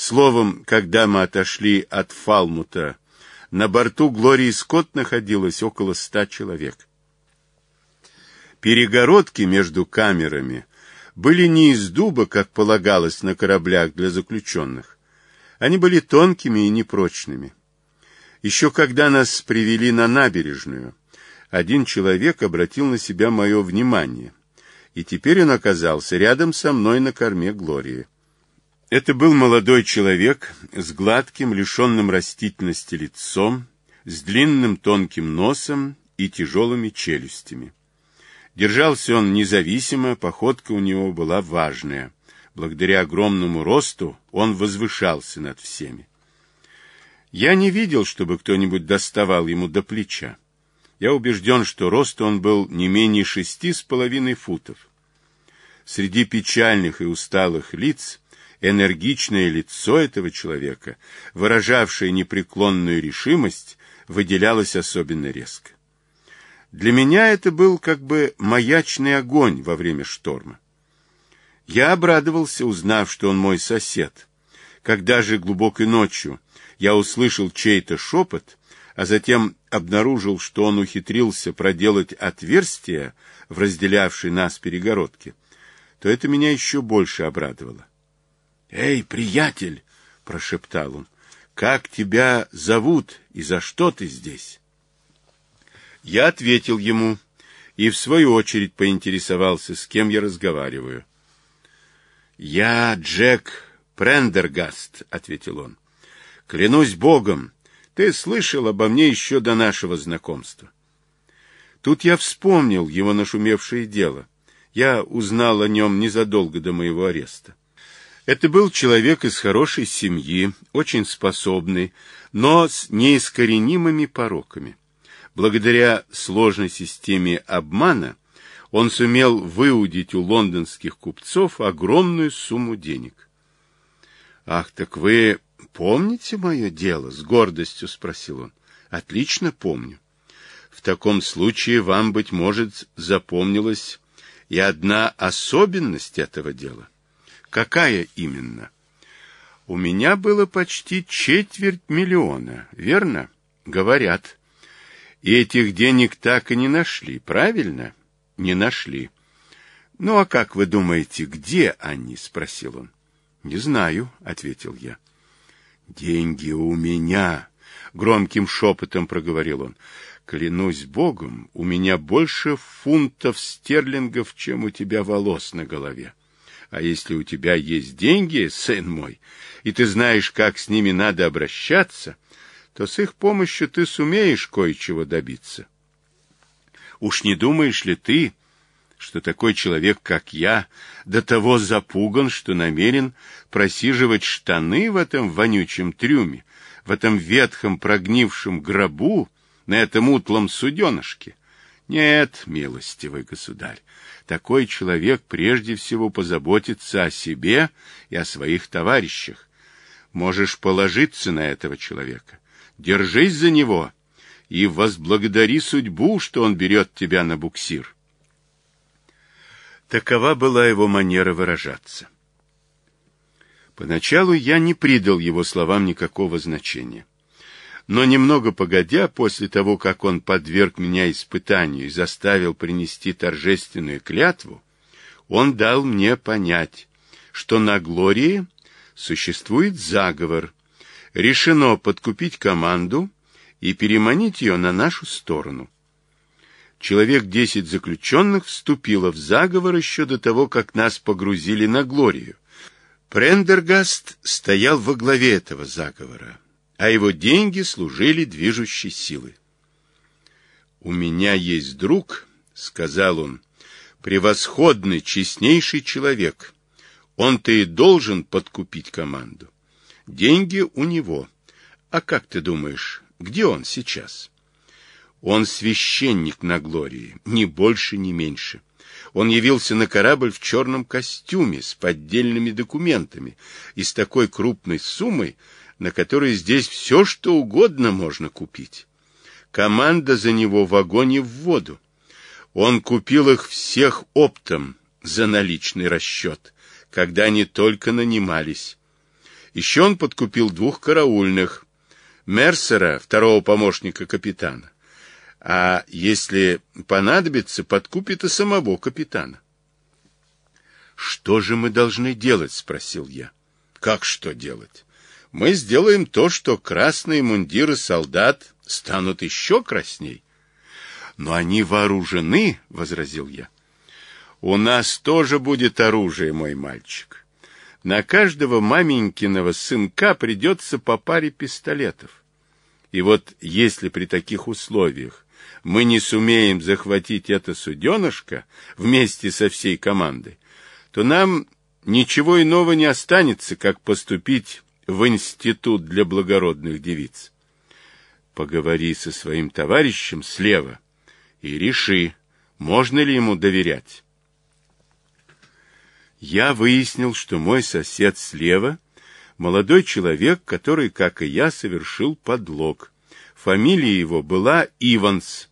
Словом, когда мы отошли от Фалмута, на борту Глории Скотт находилось около ста человек. Перегородки между камерами были не из дуба, как полагалось на кораблях для заключенных. Они были тонкими и непрочными. Еще когда нас привели на набережную, один человек обратил на себя мое внимание, и теперь он оказался рядом со мной на корме Глории. Это был молодой человек с гладким, лишенным растительности лицом, с длинным тонким носом и тяжелыми челюстями. Держался он независимо, походка у него была важная. Благодаря огромному росту он возвышался над всеми. Я не видел, чтобы кто-нибудь доставал ему до плеча. Я убежден, что рост он был не менее шести с половиной футов. Среди печальных и усталых лиц – энергичное лицо этого человека, выражавшее непреклонную решимость, выделялось особенно резко. Для меня это был как бы маячный огонь во время шторма. Я обрадовался, узнав, что он мой сосед. Когда же глубокой ночью я услышал чей-то шепот, а затем обнаружил, что он ухитрился проделать отверстие в разделявшей нас перегородке, то это меня еще больше обрадовало. «Эй, приятель!» — прошептал он. «Как тебя зовут и за что ты здесь?» Я ответил ему и, в свою очередь, поинтересовался, с кем я разговариваю. «Я Джек Прендергаст», — ответил он. «Клянусь Богом, ты слышал обо мне еще до нашего знакомства». Тут я вспомнил его нашумевшее дело. Я узнал о нем незадолго до моего ареста. Это был человек из хорошей семьи, очень способный, но с неискоренимыми пороками. Благодаря сложной системе обмана он сумел выудить у лондонских купцов огромную сумму денег. «Ах, так вы помните мое дело?» — с гордостью спросил он. «Отлично помню. В таком случае вам, быть может, запомнилась и одна особенность этого дела». Какая именно? У меня было почти четверть миллиона, верно? Говорят. И этих денег так и не нашли, правильно? Не нашли. Ну а как вы думаете, где они? спросил он. Не знаю, ответил я. Деньги у меня, громким шепотом проговорил он. Клянусь богом, у меня больше фунтов стерлингов, чем у тебя волос на голове. А если у тебя есть деньги, сын мой, и ты знаешь, как с ними надо обращаться, то с их помощью ты сумеешь кое-чего добиться. Уж не думаешь ли ты, что такой человек, как я, до того запуган, что намерен просиживать штаны в этом вонючем трюме, в этом ветхом прогнившем гробу, на этом утлом суденышке? Нет, милостивый государь, такой человек прежде всего позаботится о себе и о своих товарищах. Можешь положиться на этого человека. Держись за него и возблагодари судьбу, что он берет тебя на буксир. Такова была его манера выражаться. Поначалу я не придал его словам никакого значения. Но немного погодя, после того, как он подверг меня испытанию и заставил принести торжественную клятву, он дал мне понять, что на Глории существует заговор. Решено подкупить команду и переманить ее на нашу сторону. Человек десять заключенных вступило в заговор еще до того, как нас погрузили на Глорию. Прендергаст стоял во главе этого заговора а его деньги служили движущей силой. «У меня есть друг», — сказал он, — «превосходный, честнейший человек. Он-то и должен подкупить команду. Деньги у него. А как ты думаешь, где он сейчас?» «Он священник на Глории, ни больше, ни меньше. Он явился на корабль в черном костюме с поддельными документами и с такой крупной суммой, на которой здесь все, что угодно можно купить. Команда за него в огонь и в воду. Он купил их всех оптом за наличный расчет, когда они только нанимались Еще он подкупил двух караульных, Мерсера, второго помощника капитана. А если понадобится, подкупит и самого капитана. «Что же мы должны делать?» — спросил я. «Как что делать? Мы сделаем то, что красные мундиры солдат станут еще красней». «Но они вооружены», — возразил я. «У нас тоже будет оружие, мой мальчик. На каждого маменькиного сынка придется по паре пистолетов. И вот если при таких условиях мы не сумеем захватить это суденышко вместе со всей командой, то нам ничего иного не останется, как поступить в институт для благородных девиц. Поговори со своим товарищем слева и реши, можно ли ему доверять. Я выяснил, что мой сосед слева — молодой человек, который, как и я, совершил подлог. Фамилия его была Иванс,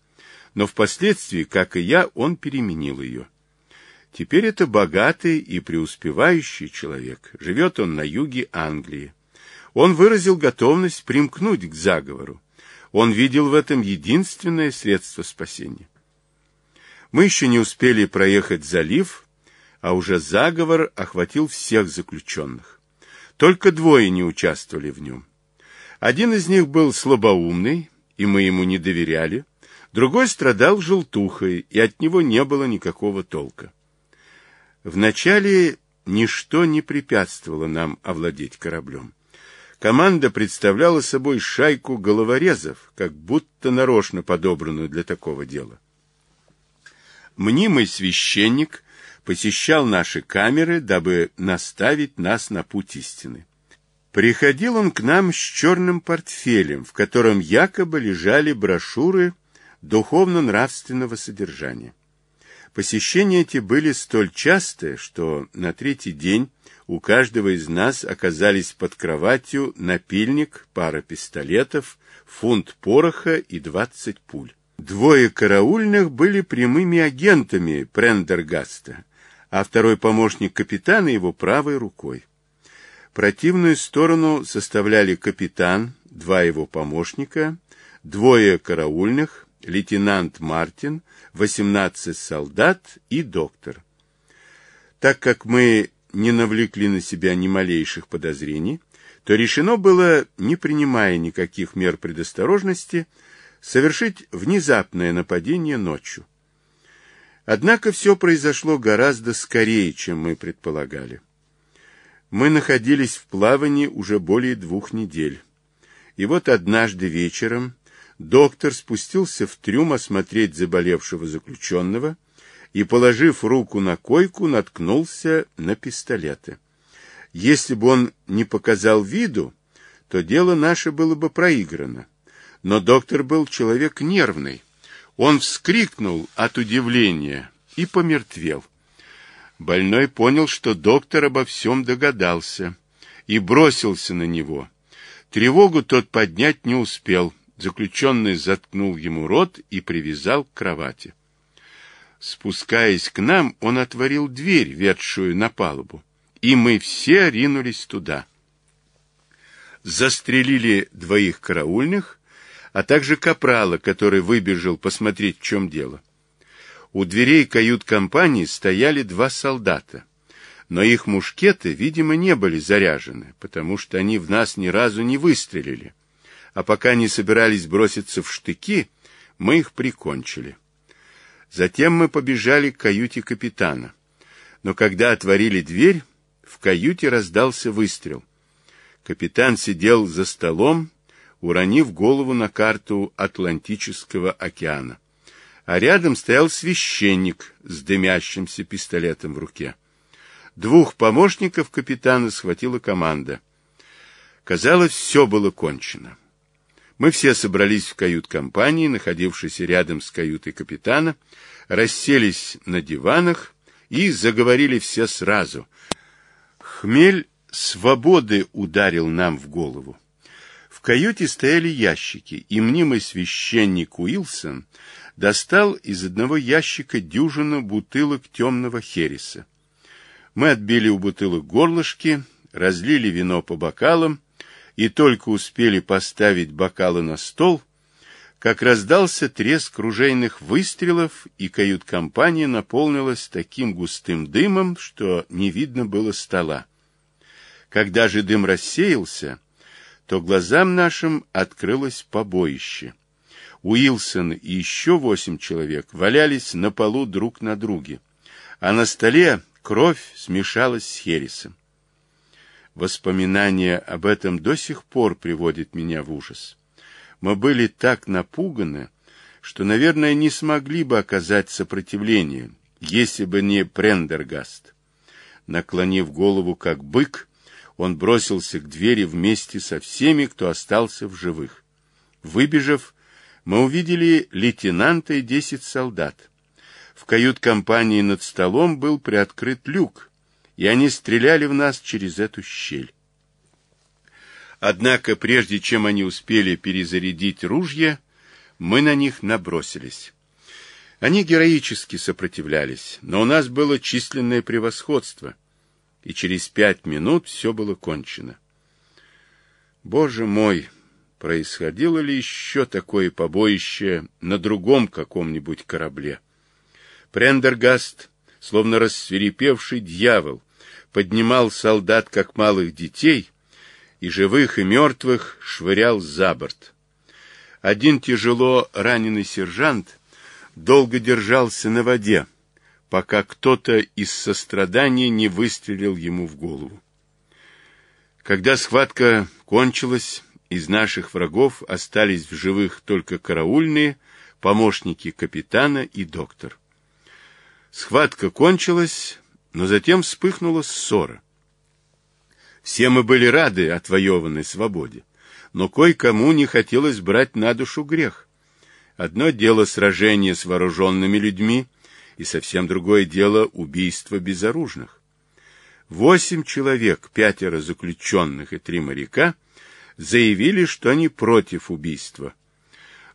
но впоследствии, как и я, он переменил ее. Теперь это богатый и преуспевающий человек. Живет он на юге Англии. Он выразил готовность примкнуть к заговору. Он видел в этом единственное средство спасения. Мы еще не успели проехать залив, а уже заговор охватил всех заключенных. Только двое не участвовали в нем. Один из них был слабоумный, и мы ему не доверяли. Другой страдал желтухой, и от него не было никакого толка. Вначале ничто не препятствовало нам овладеть кораблем. Команда представляла собой шайку головорезов, как будто нарочно подобранную для такого дела. Мнимый священник посещал наши камеры, дабы наставить нас на путь истины. Приходил он к нам с черным портфелем, в котором якобы лежали брошюры духовно-нравственного содержания. Посещения эти были столь частые, что на третий день у каждого из нас оказались под кроватью напильник, пара пистолетов, фунт пороха и двадцать пуль. Двое караульных были прямыми агентами Прендергаста, а второй помощник капитана его правой рукой. Противную сторону составляли капитан, два его помощника, двое караульных, лейтенант Мартин, 18 солдат и доктор. Так как мы не навлекли на себя ни малейших подозрений, то решено было, не принимая никаких мер предосторожности, совершить внезапное нападение ночью. Однако все произошло гораздо скорее, чем мы предполагали. Мы находились в плавании уже более двух недель. И вот однажды вечером Доктор спустился в трюм осмотреть заболевшего заключенного и, положив руку на койку, наткнулся на пистолеты. Если бы он не показал виду, то дело наше было бы проиграно. Но доктор был человек нервный. Он вскрикнул от удивления и помертвел. Больной понял, что доктор обо всем догадался, и бросился на него. Тревогу тот поднять не успел, Заключенный заткнул ему рот и привязал к кровати. Спускаясь к нам, он отворил дверь, ведшую на палубу, и мы все ринулись туда. Застрелили двоих караульных, а также капрала, который выбежал посмотреть, в чем дело. У дверей кают-компании стояли два солдата, но их мушкеты, видимо, не были заряжены, потому что они в нас ни разу не выстрелили а пока не собирались броситься в штыки, мы их прикончили. Затем мы побежали к каюте капитана. Но когда отворили дверь, в каюте раздался выстрел. Капитан сидел за столом, уронив голову на карту Атлантического океана. А рядом стоял священник с дымящимся пистолетом в руке. Двух помощников капитана схватила команда. Казалось, все было кончено. Мы все собрались в кают-компании, находившейся рядом с каютой капитана, расселись на диванах и заговорили все сразу. Хмель свободы ударил нам в голову. В каюте стояли ящики, и мнимый священник Уилсон достал из одного ящика дюжину бутылок темного хереса. Мы отбили у бутылок горлышки, разлили вино по бокалам, и только успели поставить бокалы на стол, как раздался треск ружейных выстрелов, и кают-компания наполнилась таким густым дымом, что не видно было стола. Когда же дым рассеялся, то глазам нашим открылось побоище. Уилсон и еще восемь человек валялись на полу друг на друге, а на столе кровь смешалась с хересом. Воспоминания об этом до сих пор приводят меня в ужас. Мы были так напуганы, что, наверное, не смогли бы оказать сопротивление, если бы не Прендергаст. Наклонив голову, как бык, он бросился к двери вместе со всеми, кто остался в живых. Выбежав, мы увидели лейтенанта и десять солдат. В кают-компании над столом был приоткрыт люк, и они стреляли в нас через эту щель. Однако, прежде чем они успели перезарядить ружья, мы на них набросились. Они героически сопротивлялись, но у нас было численное превосходство, и через пять минут все было кончено. Боже мой, происходило ли еще такое побоище на другом каком-нибудь корабле? Прендергаст, словно рассверепевший дьявол, поднимал солдат, как малых детей, и живых, и мертвых швырял за борт. Один тяжело раненый сержант долго держался на воде, пока кто-то из сострадания не выстрелил ему в голову. Когда схватка кончилась, из наших врагов остались в живых только караульные, помощники капитана и доктор. Схватка кончилась, но затем вспыхнула ссора. Все мы были рады отвоеванной свободе, но кое-кому не хотелось брать на душу грех. Одно дело сражение с вооруженными людьми, и совсем другое дело убийство безоружных. Восемь человек, пятеро заключенных и три моряка, заявили, что они против убийства.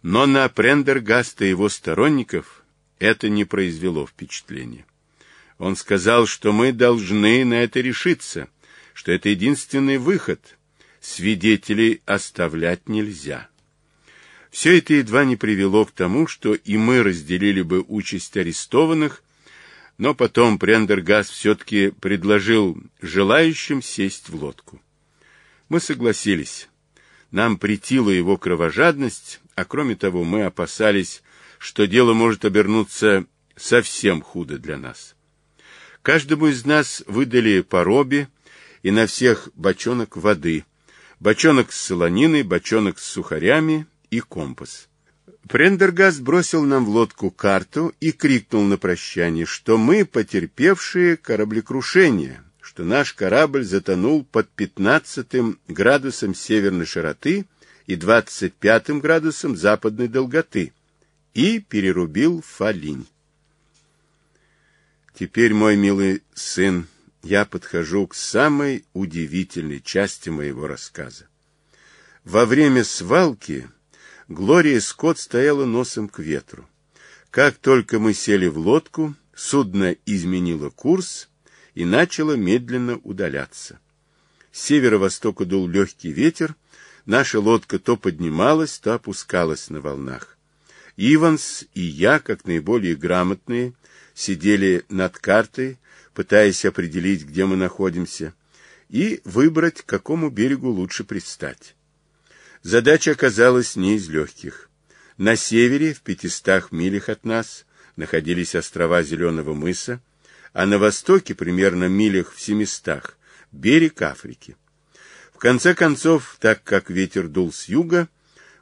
Но на Прендергаста и его сторонников это не произвело впечатления. Он сказал, что мы должны на это решиться, что это единственный выход. Свидетелей оставлять нельзя. Все это едва не привело к тому, что и мы разделили бы участь арестованных, но потом Прендергас все-таки предложил желающим сесть в лодку. Мы согласились. Нам притила его кровожадность, а кроме того мы опасались, что дело может обернуться совсем худо для нас. Каждому из нас выдали по робе и на всех бочонок воды, бочонок с солониной, бочонок с сухарями и компас. Прендергаст бросил нам в лодку карту и крикнул на прощание, что мы потерпевшие кораблекрушение, что наш корабль затонул под 15 градусом северной широты и 25 градусом западной долготы и перерубил фалинь. Теперь, мой милый сын, я подхожу к самой удивительной части моего рассказа. Во время свалки Глория Скотт стояла носом к ветру. Как только мы сели в лодку, судно изменило курс и начало медленно удаляться. С северо-востока дул легкий ветер, наша лодка то поднималась, то опускалась на волнах. Иванс и я, как наиболее грамотные, — сидели над картой, пытаясь определить, где мы находимся, и выбрать, к какому берегу лучше предстать. Задача оказалась не из легких. На севере, в пятистах милях от нас, находились острова Зеленого мыса, а на востоке, примерно милях в семистах, берег Африки. В конце концов, так как ветер дул с юга,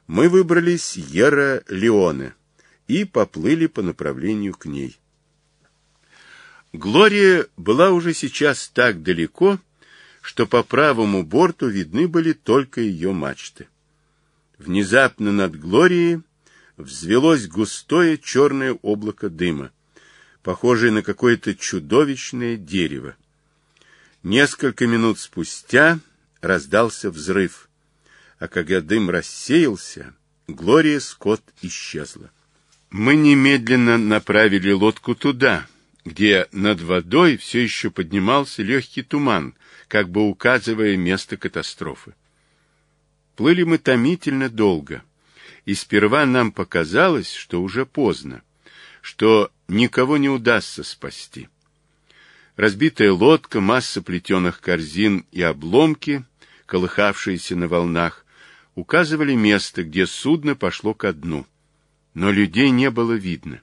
мы выбрались Сьерра-Леоне и поплыли по направлению к ней. Глория была уже сейчас так далеко, что по правому борту видны были только ее мачты. Внезапно над Глорией взвелось густое черное облако дыма, похожее на какое-то чудовищное дерево. Несколько минут спустя раздался взрыв, а когда дым рассеялся, Глория Скотт исчезла. Мы немедленно направили лодку туда — где над водой все еще поднимался легкий туман, как бы указывая место катастрофы. Плыли мы томительно долго, и сперва нам показалось, что уже поздно, что никого не удастся спасти. Разбитая лодка, масса плетеных корзин и обломки, колыхавшиеся на волнах, указывали место, где судно пошло ко дну. Но людей не было видно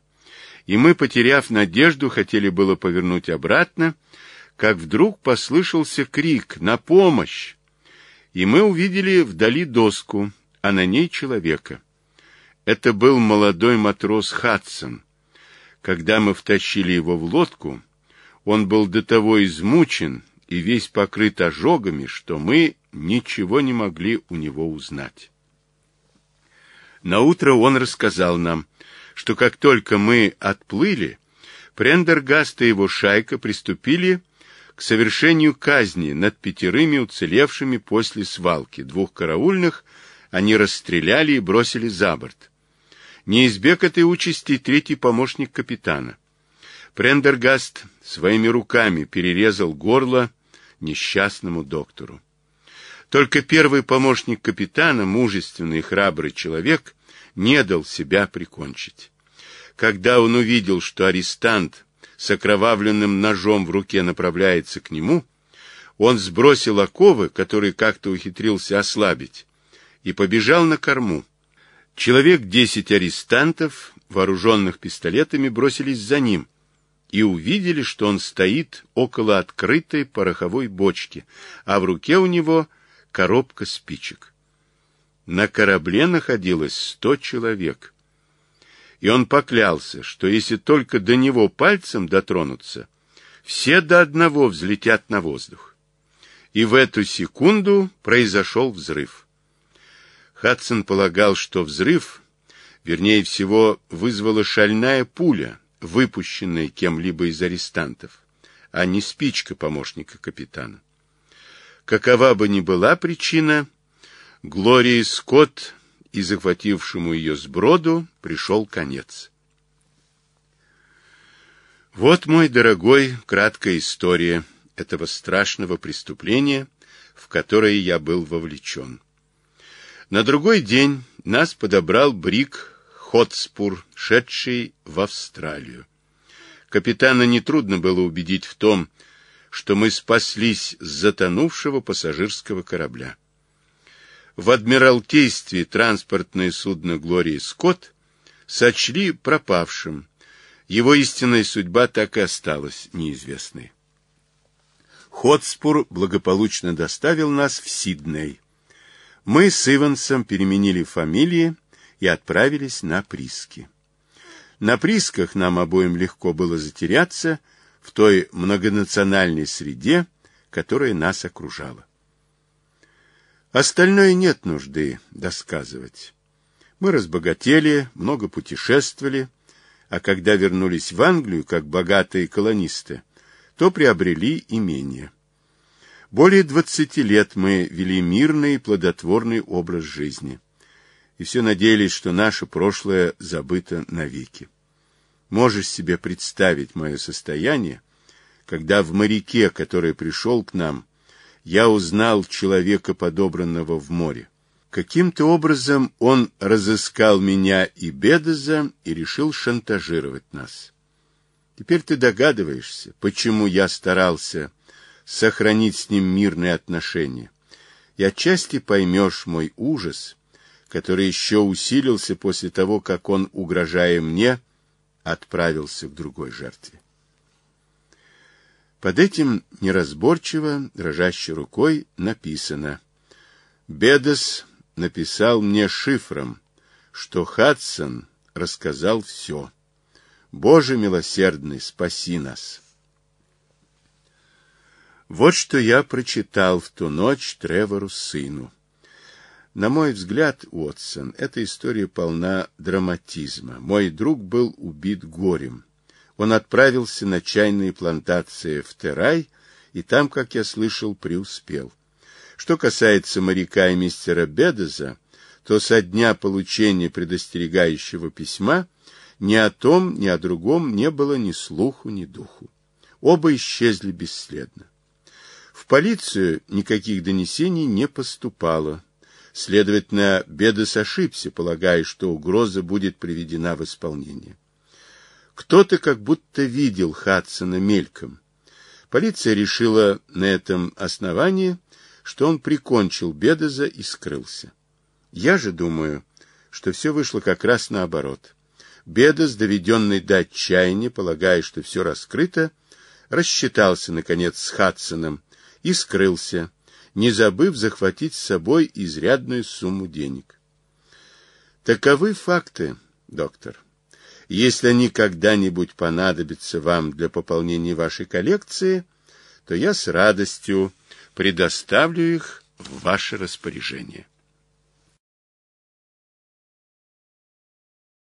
и мы, потеряв надежду, хотели было повернуть обратно, как вдруг послышался крик «На помощь!» И мы увидели вдали доску, а на ней человека. Это был молодой матрос Хадсон. Когда мы втащили его в лодку, он был до того измучен и весь покрыт ожогами, что мы ничего не могли у него узнать. Наутро он рассказал нам, что как только мы отплыли, Прендергаст и его шайка приступили к совершению казни над пятерыми уцелевшими после свалки. Двух караульных они расстреляли и бросили за борт. Не избег этой участи третий помощник капитана. Прендергаст своими руками перерезал горло несчастному доктору. Только первый помощник капитана, мужественный и храбрый человек, не дал себя прикончить. Когда он увидел, что арестант с окровавленным ножом в руке направляется к нему, он сбросил оковы, которые как-то ухитрился ослабить, и побежал на корму. Человек десять арестантов, вооруженных пистолетами, бросились за ним и увидели, что он стоит около открытой пороховой бочки, а в руке у него коробка спичек. На корабле находилось сто человек. И он поклялся, что если только до него пальцем дотронуться, все до одного взлетят на воздух. И в эту секунду произошел взрыв. Хадсон полагал, что взрыв, вернее всего, вызвала шальная пуля, выпущенная кем-либо из арестантов, а не спичка помощника капитана. Какова бы ни была причина, Глории Скотт и захватившему ее сброду пришел конец. Вот, мой дорогой, краткая история этого страшного преступления, в которое я был вовлечен. На другой день нас подобрал Брик Хотспур, шедший в Австралию. Капитана нетрудно было убедить в том, что что мы спаслись с затонувшего пассажирского корабля. В Адмиралтействе транспортное судно «Глории Скотт» сочли пропавшим. Его истинная судьба так и осталась неизвестной. Хотспур благополучно доставил нас в Сидней. Мы с Ивансом переменили фамилии и отправились на приски. На присках нам обоим легко было затеряться — в той многонациональной среде, которая нас окружала. Остальное нет нужды досказывать. Мы разбогатели, много путешествовали, а когда вернулись в Англию как богатые колонисты, то приобрели имение. Более двадцати лет мы вели мирный и плодотворный образ жизни. И все надеялись, что наше прошлое забыто навеки. Можешь себе представить мое состояние, когда в моряке, который пришел к нам, я узнал человека, подобранного в море. Каким-то образом он разыскал меня и Бедеза и решил шантажировать нас. Теперь ты догадываешься, почему я старался сохранить с ним мирные отношения. И отчасти поймешь мой ужас, который еще усилился после того, как он, угрожая мне, отправился к другой жертве. Под этим неразборчиво, дрожащей рукой написано «Бедес написал мне шифром, что Хадсон рассказал все. Боже милосердный, спаси нас!» Вот что я прочитал в ту ночь Тревору сыну. На мой взгляд, Уотсон, эта история полна драматизма. Мой друг был убит горем. Он отправился на чайные плантации в Терай и там, как я слышал, преуспел. Что касается моряка и мистера Бедеза, то со дня получения предостерегающего письма ни о том, ни о другом не было ни слуху, ни духу. Оба исчезли бесследно. В полицию никаких донесений не поступало, Следовательно, Бедес ошибся, полагая, что угроза будет приведена в исполнение. Кто-то как будто видел Хадсона мельком. Полиция решила на этом основании, что он прикончил Бедеза и скрылся. Я же думаю, что все вышло как раз наоборот. Бедес, доведенный до отчаяния, полагая, что все раскрыто, рассчитался, наконец, с Хадсоном и скрылся, не забыв захватить с собой изрядную сумму денег. Таковы факты, доктор. Если они когда-нибудь понадобятся вам для пополнения вашей коллекции, то я с радостью предоставлю их в ваше распоряжение.